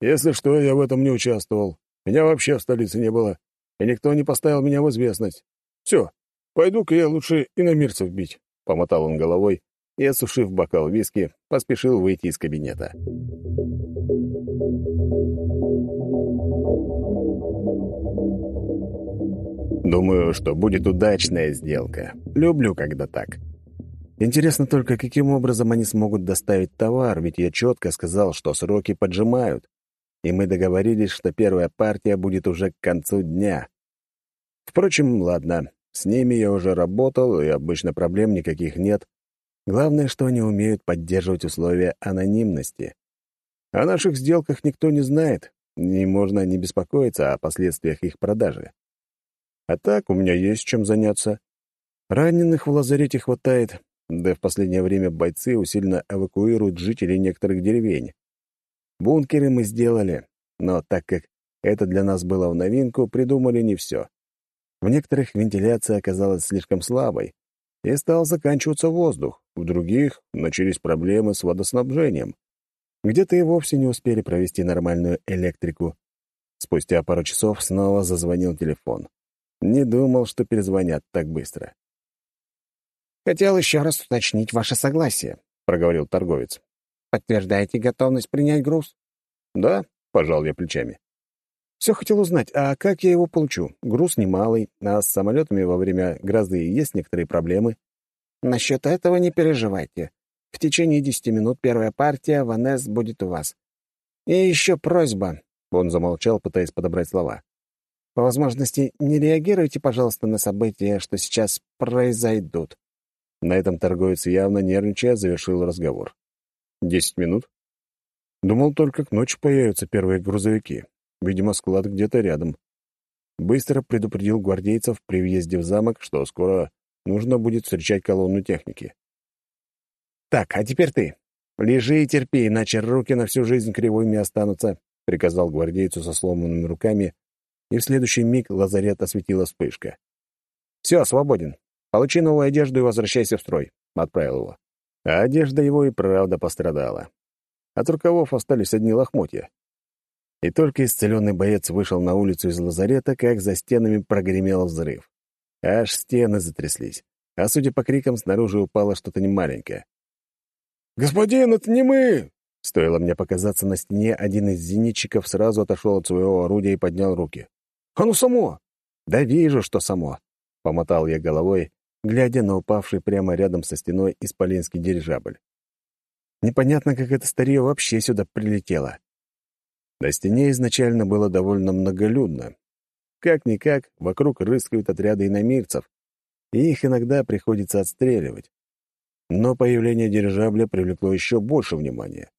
«Если что, я в этом не участвовал. Меня вообще в столице не было, и никто не поставил меня в известность. Все, пойду-ка я лучше иномирцев бить», — помотал он головой и, осушив бокал виски, поспешил выйти из кабинета. Думаю, что будет удачная сделка. Люблю, когда так. Интересно только, каким образом они смогут доставить товар, ведь я четко сказал, что сроки поджимают. И мы договорились, что первая партия будет уже к концу дня. Впрочем, ладно, С ними я уже работал, и обычно проблем никаких нет. Главное, что они умеют поддерживать условия анонимности. О наших сделках никто не знает, и можно не беспокоиться о последствиях их продажи. А так у меня есть чем заняться. Раненых в лазарете хватает, да в последнее время бойцы усиленно эвакуируют жителей некоторых деревень. Бункеры мы сделали, но так как это для нас было в новинку, придумали не все. В некоторых вентиляция оказалась слишком слабой, и стал заканчиваться воздух, в других начались проблемы с водоснабжением. Где-то и вовсе не успели провести нормальную электрику. Спустя пару часов снова зазвонил телефон. Не думал, что перезвонят так быстро. «Хотел еще раз уточнить ваше согласие», — проговорил торговец. «Подтверждаете готовность принять груз?» «Да», — пожал я плечами. «Все хотел узнать, а как я его получу? Груз немалый, а с самолетами во время грозы есть некоторые проблемы». «Насчет этого не переживайте. В течение десяти минут первая партия Ванес будет у вас. И еще просьба». Он замолчал, пытаясь подобрать слова. По возможности, не реагируйте, пожалуйста, на события, что сейчас произойдут. На этом торговец явно нервничая завершил разговор. Десять минут? Думал, только к ночи появятся первые грузовики. Видимо, склад где-то рядом. Быстро предупредил гвардейцев при въезде в замок, что скоро нужно будет встречать колонну техники. «Так, а теперь ты. Лежи и терпи, иначе руки на всю жизнь кривыми останутся», — приказал гвардейцу со сломанными руками, и в следующий миг лазарет осветила вспышка. «Все, свободен. Получи новую одежду и возвращайся в строй», — отправил его. А одежда его и правда пострадала. От рукавов остались одни лохмотья. И только исцеленный боец вышел на улицу из лазарета, как за стенами прогремел взрыв. Аж стены затряслись, а судя по крикам, снаружи упало что-то немаленькое. «Господин, это не мы!» Стоило мне показаться на стене, один из зенитчиков сразу отошел от своего орудия и поднял руки. «А ну само!» «Да вижу, что само!» — помотал я головой, глядя на упавший прямо рядом со стеной исполинский дирижабль. Непонятно, как это старье вообще сюда прилетело. На стене изначально было довольно многолюдно. Как-никак, вокруг рыскают отряды иномирцев, и их иногда приходится отстреливать. Но появление дирижабля привлекло еще больше внимания.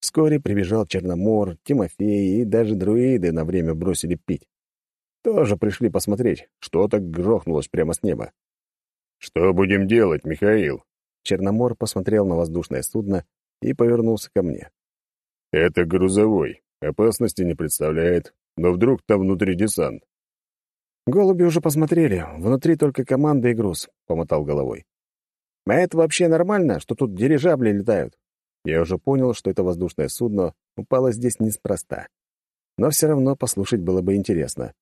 Вскоре прибежал Черномор, Тимофей и даже друиды на время бросили пить. Тоже пришли посмотреть, что так грохнулось прямо с неба. «Что будем делать, Михаил?» Черномор посмотрел на воздушное судно и повернулся ко мне. «Это грузовой. Опасности не представляет. Но вдруг там внутри десант?» «Голуби уже посмотрели. Внутри только команда и груз», — помотал головой. «А это вообще нормально, что тут дирижабли летают?» Я уже понял, что это воздушное судно упало здесь неспроста. Но все равно послушать было бы интересно.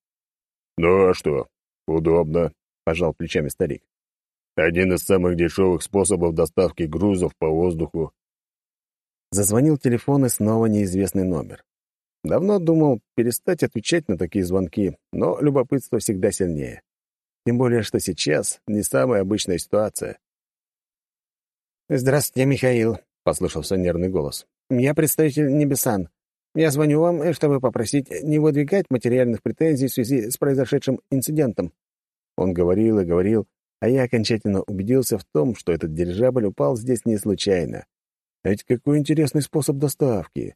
«Ну а что? Удобно», — пожал плечами старик. «Один из самых дешевых способов доставки грузов по воздуху». Зазвонил телефон и снова неизвестный номер. Давно думал перестать отвечать на такие звонки, но любопытство всегда сильнее. Тем более, что сейчас не самая обычная ситуация. «Здравствуйте, Михаил», — послышался нервный голос. «Я представитель Небесан. Я звоню вам, э, чтобы попросить не выдвигать материальных претензий в связи с произошедшим инцидентом». Он говорил и говорил, а я окончательно убедился в том, что этот дирижабль упал здесь не случайно. А ведь какой интересный способ доставки.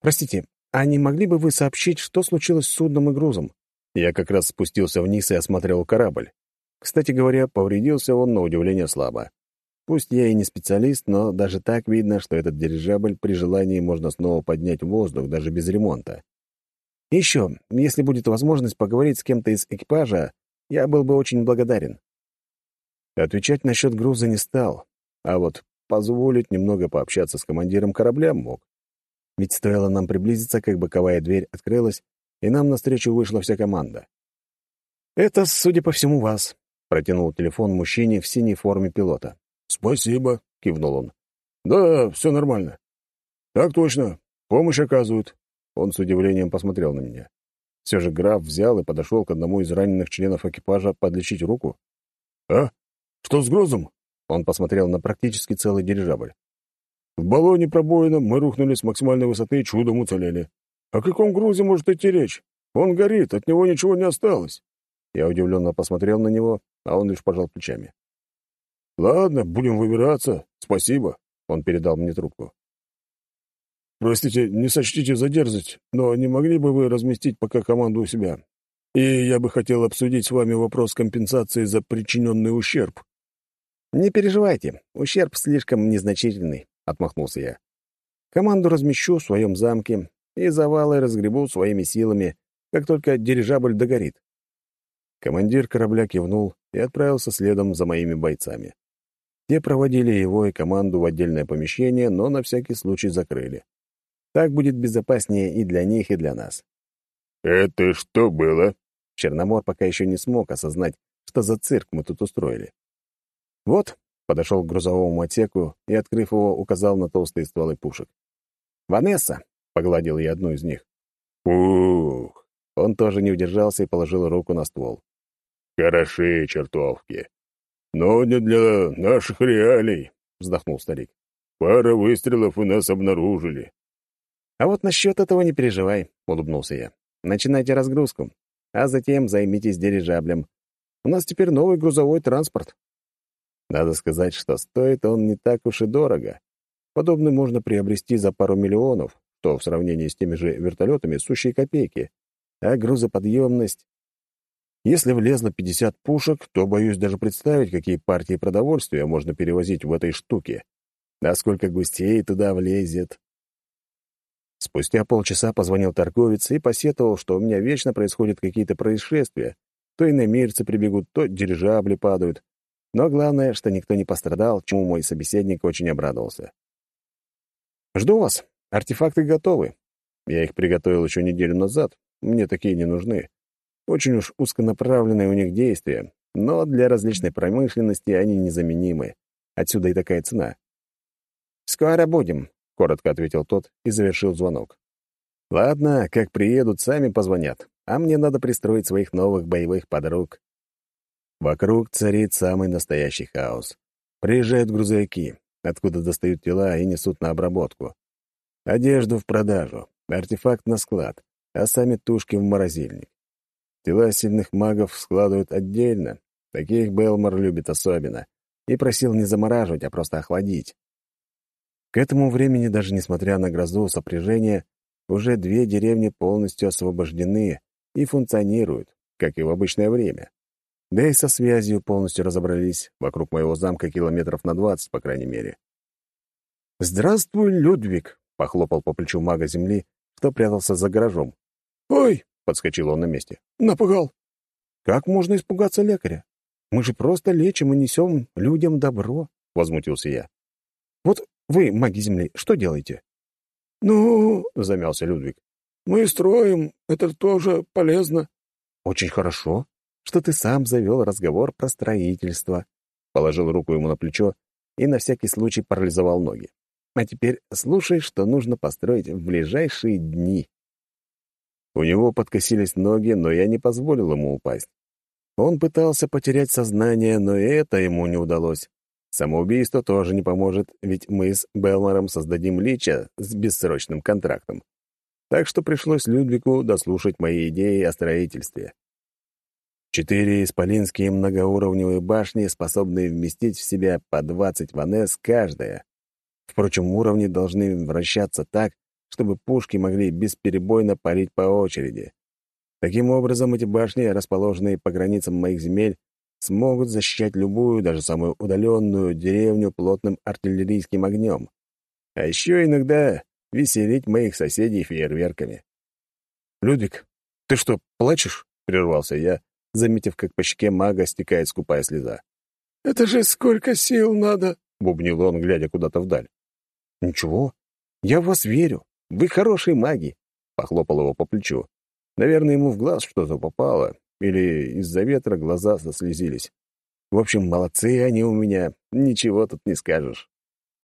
Простите, а не могли бы вы сообщить, что случилось с судном и грузом? Я как раз спустился вниз и осмотрел корабль. Кстати говоря, повредился он на удивление слабо. Пусть я и не специалист, но даже так видно, что этот дирижабль при желании можно снова поднять в воздух, даже без ремонта. еще, если будет возможность поговорить с кем-то из экипажа, я был бы очень благодарен. Отвечать насчет груза не стал, а вот позволить немного пообщаться с командиром корабля мог. Ведь стоило нам приблизиться, как боковая дверь открылась, и нам навстречу вышла вся команда. «Это, судя по всему, вас», — протянул телефон мужчине в синей форме пилота. «Спасибо», — кивнул он. «Да, все нормально». «Так точно. Помощь оказывают». Он с удивлением посмотрел на меня. Все же граф взял и подошел к одному из раненых членов экипажа подлечить руку. «А? Что с грузом?» Он посмотрел на практически целый дирижабль. «В баллоне пробоина мы рухнули с максимальной высоты и чудом уцелели. О каком грузе может идти речь? Он горит, от него ничего не осталось». Я удивленно посмотрел на него, а он лишь пожал плечами. «Ладно, будем выбираться. Спасибо». Он передал мне трубку. «Простите, не сочтите за но не могли бы вы разместить пока команду у себя? И я бы хотел обсудить с вами вопрос компенсации за причиненный ущерб». «Не переживайте, ущерб слишком незначительный», — отмахнулся я. «Команду размещу в своем замке и завалы разгребу своими силами, как только дирижабль догорит». Командир корабля кивнул и отправился следом за моими бойцами. Те проводили его и команду в отдельное помещение, но на всякий случай закрыли. Так будет безопаснее и для них, и для нас. «Это что было?» Черномор пока еще не смог осознать, что за цирк мы тут устроили. «Вот», — подошел к грузовому отсеку и, открыв его, указал на толстые стволы пушек. «Ванесса», — погладил я одну из них. «Ух!» Он тоже не удержался и положил руку на ствол. «Хороши чертовки. Но не для наших реалий», — вздохнул старик. «Пара выстрелов и нас обнаружили». «А вот насчет этого не переживай», — улыбнулся я. «Начинайте разгрузку, а затем займитесь дирижаблем. У нас теперь новый грузовой транспорт». Надо сказать, что стоит он не так уж и дорого. Подобный можно приобрести за пару миллионов, что в сравнении с теми же вертолетами сущие копейки. А грузоподъемность... Если влезло 50 пушек, то боюсь даже представить, какие партии продовольствия можно перевозить в этой штуке. А сколько густей туда влезет. Спустя полчаса позвонил торговец и посетовал, что у меня вечно происходят какие-то происшествия. То иномирцы прибегут, то дирижабли падают. Но главное, что никто не пострадал, чему мой собеседник очень обрадовался. «Жду вас. Артефакты готовы. Я их приготовил еще неделю назад. Мне такие не нужны. Очень уж узконаправленные у них действия, но для различной промышленности они незаменимы. Отсюда и такая цена. «Скоро будем», — коротко ответил тот и завершил звонок. «Ладно, как приедут, сами позвонят, а мне надо пристроить своих новых боевых подруг». Вокруг царит самый настоящий хаос. Приезжают грузовики, откуда достают тела и несут на обработку. Одежду в продажу, артефакт на склад, а сами тушки в морозильник. Тела сильных магов складывают отдельно, таких Белмор любит особенно, и просил не замораживать, а просто охладить. К этому времени, даже несмотря на грозу сопряжения, уже две деревни полностью освобождены и функционируют, как и в обычное время. Да и со связью полностью разобрались, вокруг моего замка километров на двадцать, по крайней мере. «Здравствуй, Людвиг!» — похлопал по плечу мага земли, кто прятался за гаражом. «Ой!» — подскочил он на месте. «Напугал». «Как можно испугаться лекаря? Мы же просто лечим и несем людям добро», — возмутился я. «Вот вы, маги Земли, что делаете?» «Ну...» — замялся Людвиг. «Мы строим, это тоже полезно». «Очень хорошо, что ты сам завел разговор про строительство», — положил руку ему на плечо и на всякий случай парализовал ноги. «А теперь слушай, что нужно построить в ближайшие дни». У него подкосились ноги, но я не позволил ему упасть. Он пытался потерять сознание, но и это ему не удалось. Самоубийство тоже не поможет, ведь мы с Белмором создадим Лича с бессрочным контрактом. Так что пришлось Людвигу дослушать мои идеи о строительстве. Четыре исполинские многоуровневые башни, способные вместить в себя по 20 ванес каждая. Впрочем, уровни должны вращаться так, чтобы пушки могли бесперебойно палить по очереди. Таким образом, эти башни, расположенные по границам моих земель, смогут защищать любую, даже самую удаленную деревню плотным артиллерийским огнем. А еще иногда веселить моих соседей фейерверками. «Людвиг, ты что, плачешь?» — прервался я, заметив, как по щеке мага стекает скупая слеза. «Это же сколько сил надо!» — бубнил он, глядя куда-то вдаль. «Ничего, я в вас верю. Вы хорошие маги!» — похлопал его по плечу. Наверное, ему в глаз что-то попало, или из-за ветра глаза заслезились. В общем, молодцы они у меня, ничего тут не скажешь.